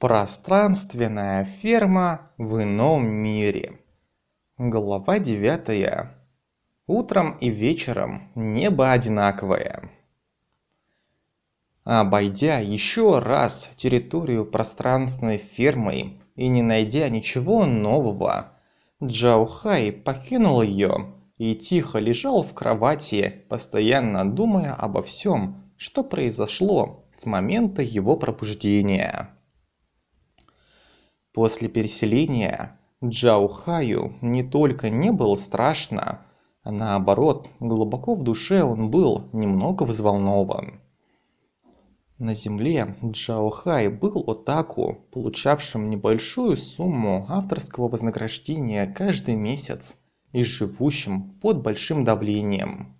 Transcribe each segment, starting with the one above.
Пространственная ферма в ином мире. Глава девятая. Утром и вечером небо одинаковое. Обойдя еще раз территорию пространственной фермы и не найдя ничего нового, Джао Хай покинул ее и тихо лежал в кровати, постоянно думая обо всем, что произошло с момента его пробуждения. После переселения Джао Хаю не только не было страшно, а наоборот, глубоко в душе он был немного взволнован. На земле Джао Хай был отаку, получавшим небольшую сумму авторского вознаграждения каждый месяц и живущим под большим давлением.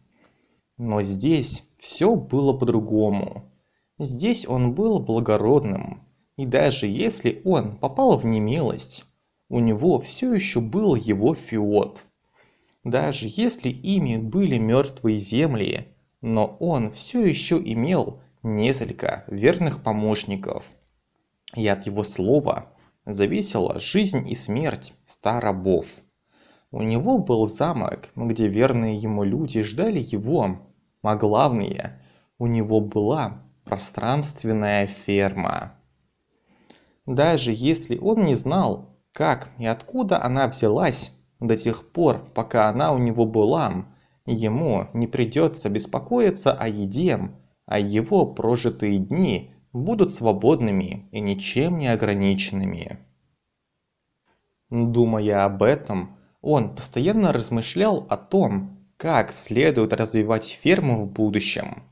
Но здесь все было по-другому. Здесь он был благородным, и даже если он попал в немилость, у него все еще был его феод. Даже если ими были мертвые земли, но он все еще имел несколько верных помощников. И от его слова зависела жизнь и смерть ста рабов. У него был замок, где верные ему люди ждали его, а главное, у него была пространственная ферма даже если он не знал как и откуда она взялась до тех пор пока она у него была ему не придется беспокоиться о еде а его прожитые дни будут свободными и ничем не ограниченными. Думая об этом он постоянно размышлял о том как следует развивать ферму в будущем.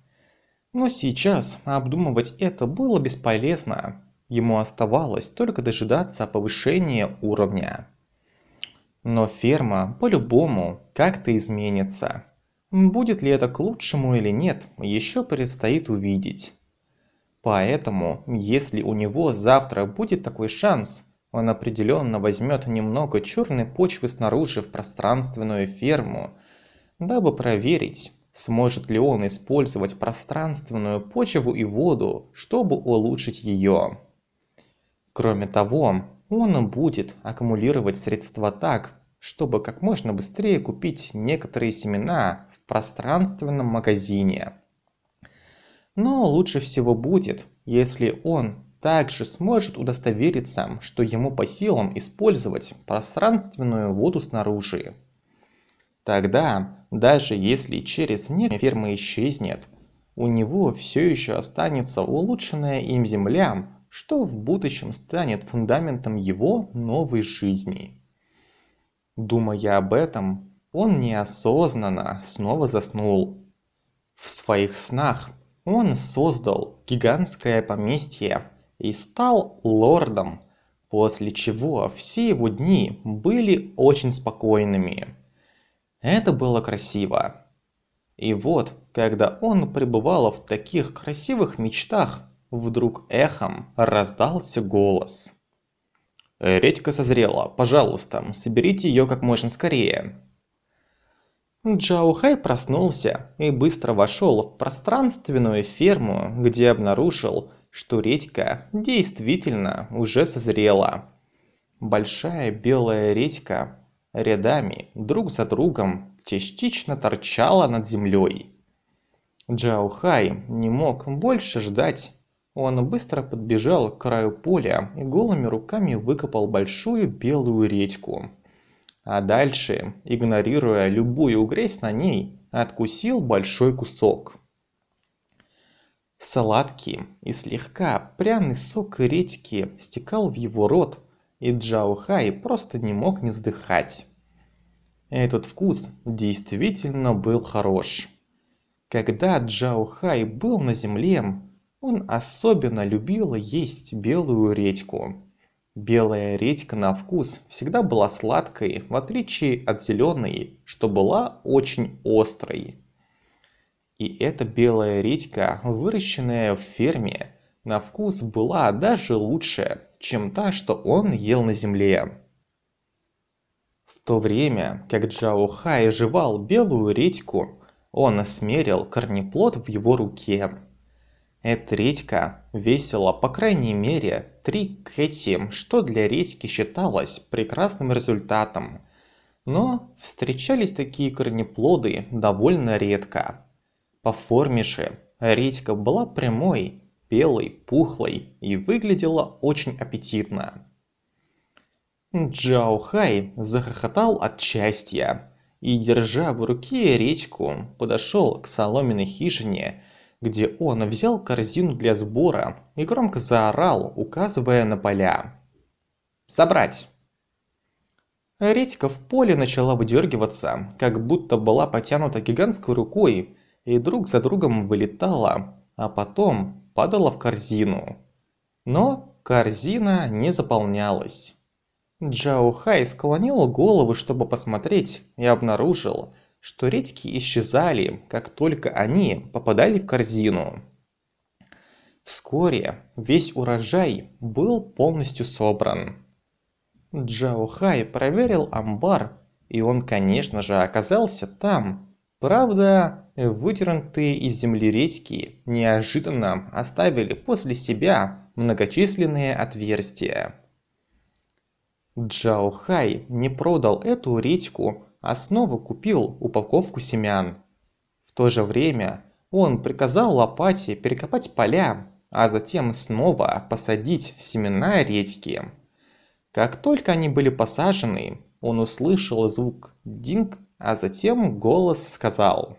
Но сейчас обдумывать это было бесполезно ему оставалось только дожидаться повышения уровня. Но ферма по-любому как-то изменится. Будет ли это к лучшему или нет, еще предстоит увидеть. Поэтому, если у него завтра будет такой шанс, он определенно возьмет немного черной почвы снаружи в пространственную ферму, дабы проверить, сможет ли он использовать пространственную почву и воду, чтобы улучшить ее. Кроме того, он будет аккумулировать средства так, чтобы как можно быстрее купить некоторые семена в пространственном магазине. Но лучше всего будет, если он также сможет удостовериться, что ему по силам использовать пространственную воду снаружи. Тогда, даже если через некоторые ферма исчезнет, у него все еще останется улучшенная им земля что в будущем станет фундаментом его новой жизни. Думая об этом, он неосознанно снова заснул. В своих снах он создал гигантское поместье и стал лордом, после чего все его дни были очень спокойными. Это было красиво. И вот, когда он пребывал в таких красивых мечтах, вдруг эхом раздался голос редька созрела пожалуйста соберите ее как можно скорее Джао Хай проснулся и быстро вошел в пространственную ферму, где обнаружил, что редька действительно уже созрела. Большая белая редька рядами друг за другом частично торчала над землей. Джао Хай не мог больше ждать он быстро подбежал к краю поля и голыми руками выкопал большую белую редьку. А дальше, игнорируя любую грязь на ней, откусил большой кусок. Сладкий и слегка пряный сок редьки стекал в его рот, и Джао Хай просто не мог не вздыхать. Этот вкус действительно был хорош. Когда Джао Хай был на земле, он особенно любил есть белую редьку. Белая редька на вкус всегда была сладкой, в отличие от зеленой, что была очень острой. И эта белая редька, выращенная в ферме, на вкус была даже лучше, чем та, что он ел на земле. В то время, как Джао Хай жевал белую редьку, он осмерил корнеплод в его руке Эта редька весила по крайней мере три кэти, что для редьки считалось прекрасным результатом. Но встречались такие корнеплоды довольно редко. По форме же редька была прямой, белой, пухлой и выглядела очень аппетитно. Джао Хай захохотал от счастья и, держа в руке редьку, подошел к соломенной хижине, где он взял корзину для сбора и громко заорал, указывая на поля. «Собрать!» Редька в поле начала выдергиваться, как будто была потянута гигантской рукой, и друг за другом вылетала, а потом падала в корзину. Но корзина не заполнялась. Джао Хай склонил голову, чтобы посмотреть, и обнаружил, что редьки исчезали, как только они попадали в корзину. Вскоре весь урожай был полностью собран. Джао Хай проверил амбар, и он, конечно же, оказался там. Правда, выдернутые из земли редьки неожиданно оставили после себя многочисленные отверстия. Джао Хай не продал эту редьку, снова купил упаковку семян. В то же время он приказал лопате перекопать поля, а затем снова посадить семена редьки. Как только они были посажены, он услышал звук «динг», а затем голос сказал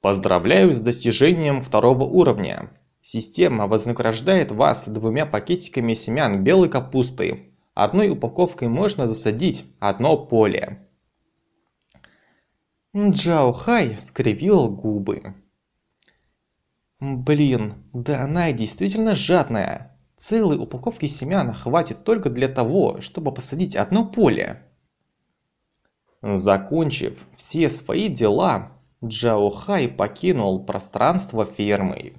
«Поздравляю с достижением второго уровня. Система вознаграждает вас двумя пакетиками семян белой капусты одной упаковкой можно засадить одно поле. Джао Хай скривил губы. Блин, да она действительно жадная. Целой упаковки семян хватит только для того, чтобы посадить одно поле. Закончив все свои дела, Джао Хай покинул пространство фермы.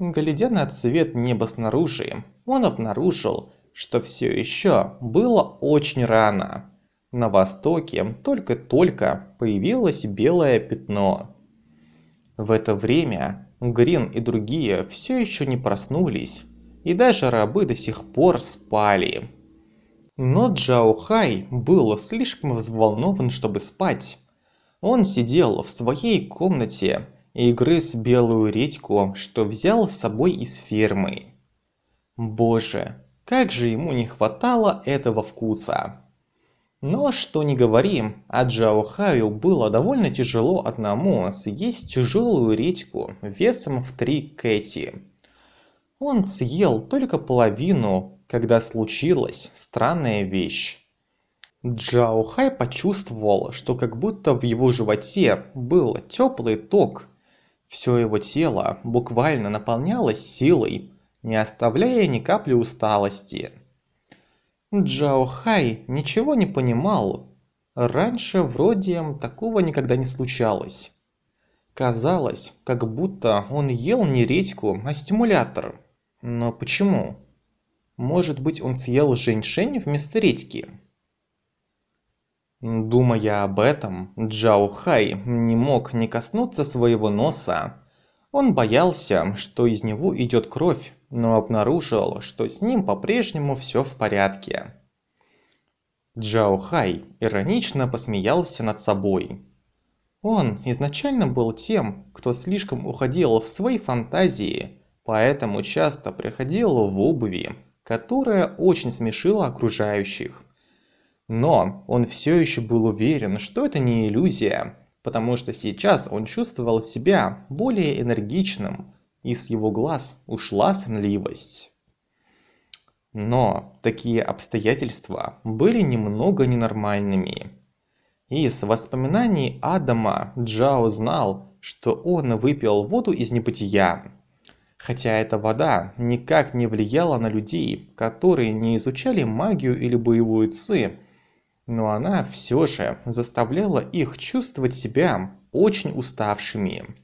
Глядя на цвет неба снаружи, он обнаружил, что все еще было очень рано. На востоке только-только появилось белое пятно. В это время Грин и другие все еще не проснулись, и даже рабы до сих пор спали. Но Джао Хай был слишком взволнован, чтобы спать. Он сидел в своей комнате и грыз белую редьку, что взял с собой из фермы. Боже, как же ему не хватало этого вкуса. Но что ни говори, а Джао Хаю было довольно тяжело одному съесть тяжелую редьку весом в три кэти. Он съел только половину, когда случилась странная вещь. Джао Хай почувствовал, что как будто в его животе был теплый ток. Все его тело буквально наполнялось силой, не оставляя ни капли усталости. Джао Хай ничего не понимал. Раньше вроде такого никогда не случалось. Казалось, как будто он ел не редьку, а стимулятор. Но почему? Может быть, он съел женьшень вместо редьки? Думая об этом, Джао Хай не мог не коснуться своего носа. Он боялся, что из него идет кровь, но обнаружил, что с ним по-прежнему все в порядке. Джао Хай иронично посмеялся над собой. Он изначально был тем, кто слишком уходил в свои фантазии, поэтому часто приходил в обуви, которая очень смешила окружающих. Но он все еще был уверен, что это не иллюзия, потому что сейчас он чувствовал себя более энергичным, и с его глаз ушла сонливость. Но такие обстоятельства были немного ненормальными. Из воспоминаний Адама Джао знал, что он выпил воду из небытия. Хотя эта вода никак не влияла на людей, которые не изучали магию или боевую ци, но она все же заставляла их чувствовать себя очень уставшими.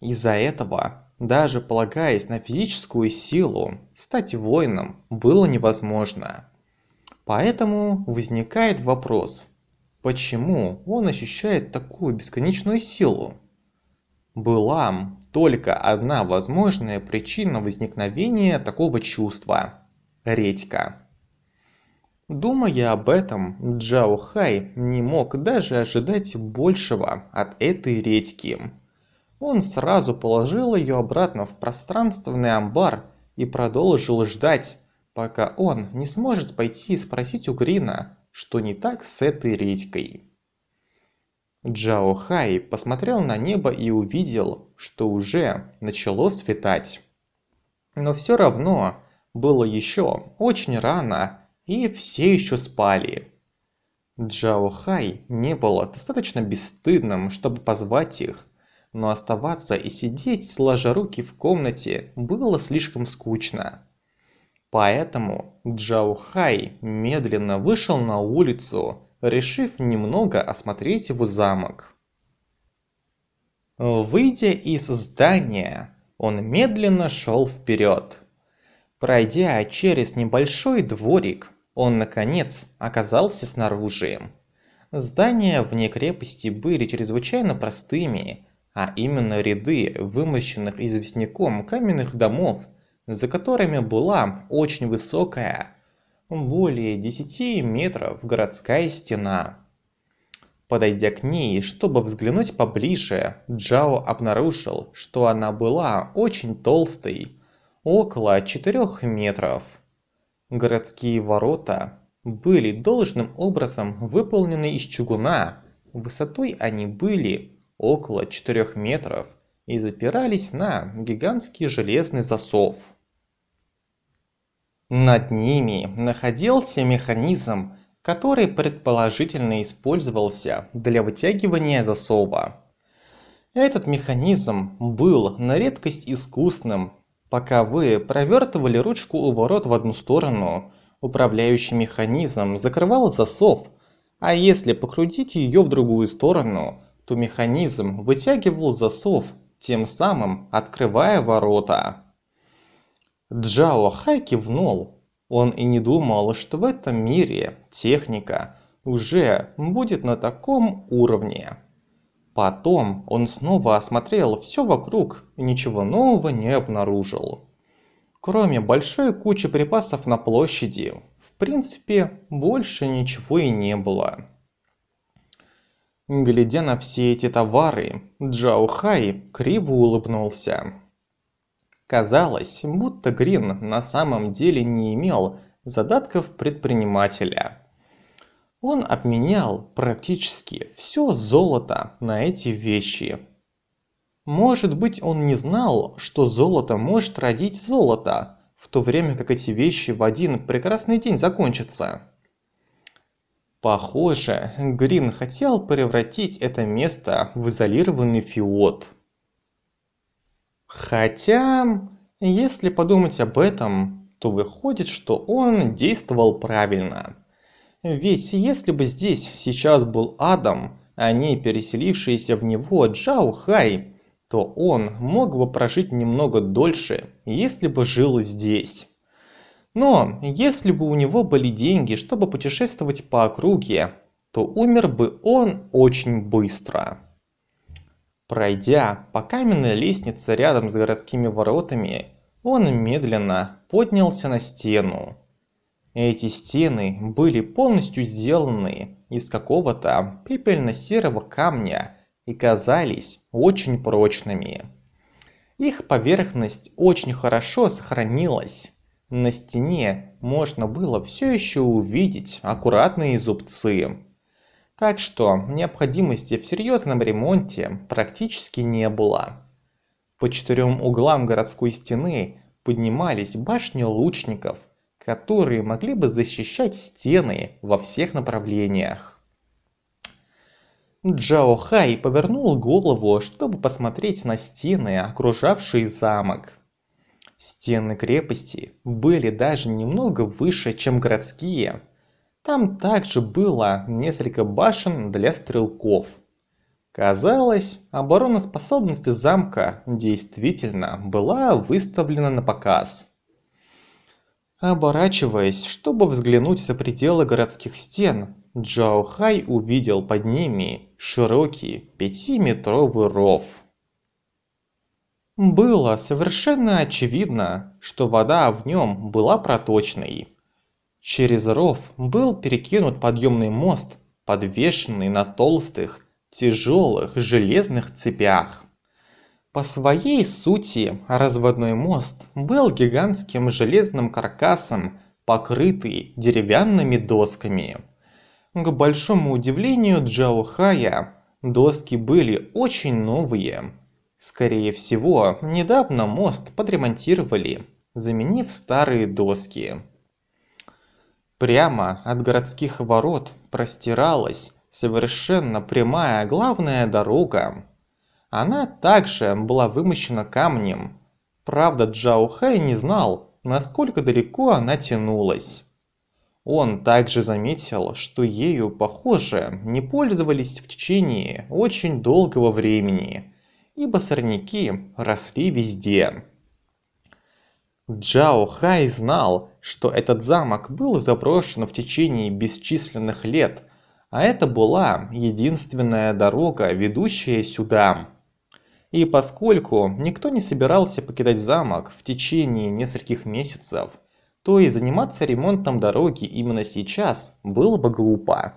Из-за этого, даже полагаясь на физическую силу, стать воином было невозможно. Поэтому возникает вопрос, почему он ощущает такую бесконечную силу? Былам только одна возможная причина возникновения такого чувства – редька. Думая об этом, Джао Хай не мог даже ожидать большего от этой редьки. Он сразу положил ее обратно в пространственный амбар и продолжил ждать, пока он не сможет пойти и спросить у Грина, что не так с этой редькой. Джао Хай посмотрел на небо и увидел, что уже начало светать. Но все равно было еще очень рано, и все еще спали. Джао Хай не было достаточно бесстыдным, чтобы позвать их, но оставаться и сидеть сложа руки в комнате было слишком скучно. Поэтому Джао Хай медленно вышел на улицу решив немного осмотреть его замок. Выйдя из здания, он медленно шел вперед. Пройдя через небольшой дворик, он наконец оказался снаружи. Здания вне крепости были чрезвычайно простыми, а именно ряды вымощенных известняком каменных домов, за которыми была очень высокая, более 10 метров городская стена. Подойдя к ней, чтобы взглянуть поближе, Джао обнаружил, что она была очень толстой, около 4 метров. Городские ворота были должным образом выполнены из чугуна, высотой они были около 4 метров и запирались на гигантский железный засов. Над ними находился механизм, который предположительно использовался для вытягивания засова. Этот механизм был на редкость искусным. Пока вы провертывали ручку у ворот в одну сторону, управляющий механизм закрывал засов, а если покрутить ее в другую сторону, то механизм вытягивал засов, тем самым открывая ворота. Джао Хай кивнул. Он и не думал, что в этом мире техника уже будет на таком уровне. Потом он снова осмотрел все вокруг и ничего нового не обнаружил. Кроме большой кучи припасов на площади, в принципе, больше ничего и не было. Глядя на все эти товары, Джао Хай криво улыбнулся. Казалось, будто Грин на самом деле не имел задатков предпринимателя. Он обменял практически все золото на эти вещи. Может быть он не знал, что золото может родить золото, в то время как эти вещи в один прекрасный день закончатся. Похоже, Грин хотел превратить это место в изолированный фиот. Хотя, если подумать об этом, то выходит, что он действовал правильно. Ведь если бы здесь сейчас был Адам, а не переселившийся в него Джао Хай, то он мог бы прожить немного дольше, если бы жил здесь. Но если бы у него были деньги, чтобы путешествовать по округе, то умер бы он очень быстро. Пройдя по каменной лестнице рядом с городскими воротами, он медленно поднялся на стену. Эти стены были полностью сделаны из какого-то пепельно-серого камня и казались очень прочными. Их поверхность очень хорошо сохранилась. На стене можно было все еще увидеть аккуратные зубцы так что необходимости в серьезном ремонте практически не было. По четырем углам городской стены поднимались башни лучников, которые могли бы защищать стены во всех направлениях. Джао Хай повернул голову, чтобы посмотреть на стены, окружавшие замок. Стены крепости были даже немного выше, чем городские, там также было несколько башен для стрелков. Казалось, обороноспособность замка действительно была выставлена на показ. Оборачиваясь, чтобы взглянуть за пределы городских стен, Джао Хай увидел под ними широкий пятиметровый ров. Было совершенно очевидно, что вода в нем была проточной. Через ров был перекинут подъемный мост, подвешенный на толстых, тяжелых железных цепях. По своей сути разводной мост был гигантским железным каркасом, покрытый деревянными досками. К большому удивлению Джао Хая, доски были очень новые. Скорее всего, недавно мост подремонтировали, заменив старые доски. Прямо от городских ворот простиралась совершенно прямая главная дорога. Она также была вымощена камнем. Правда, Джао Хай не знал, насколько далеко она тянулась. Он также заметил, что ею, похоже, не пользовались в течение очень долгого времени, ибо сорняки росли везде. Джао Хай знал, что этот замок был заброшен в течение бесчисленных лет, а это была единственная дорога, ведущая сюда. И поскольку никто не собирался покидать замок в течение нескольких месяцев, то и заниматься ремонтом дороги именно сейчас было бы глупо.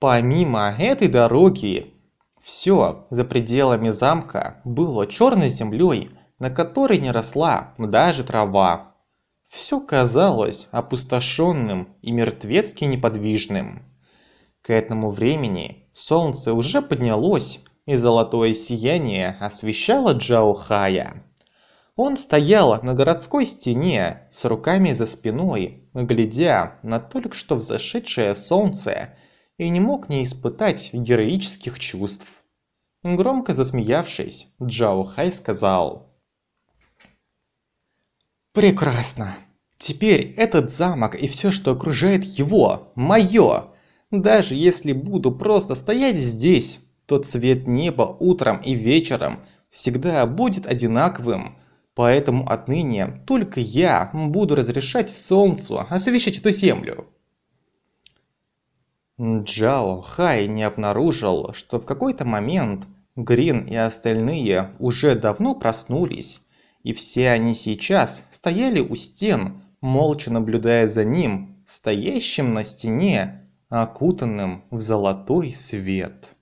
Помимо этой дороги, все за пределами замка было черной землей, на которой не росла даже трава. Все казалось опустошенным и мертвецки неподвижным. К этому времени солнце уже поднялось, и золотое сияние освещало Джао Хая. Он стоял на городской стене с руками за спиной, глядя на только что взошедшее солнце, и не мог не испытать героических чувств. Громко засмеявшись, Джао Хай сказал. «Прекрасно! Теперь этот замок и все, что окружает его, мое! Даже если буду просто стоять здесь, то цвет неба утром и вечером всегда будет одинаковым, Поэтому отныне только я буду разрешать солнцу освещать эту землю. Джао Хай не обнаружил, что в какой-то момент Грин и остальные уже давно проснулись, и все они сейчас стояли у стен, молча наблюдая за ним, стоящим на стене, окутанным в золотой свет.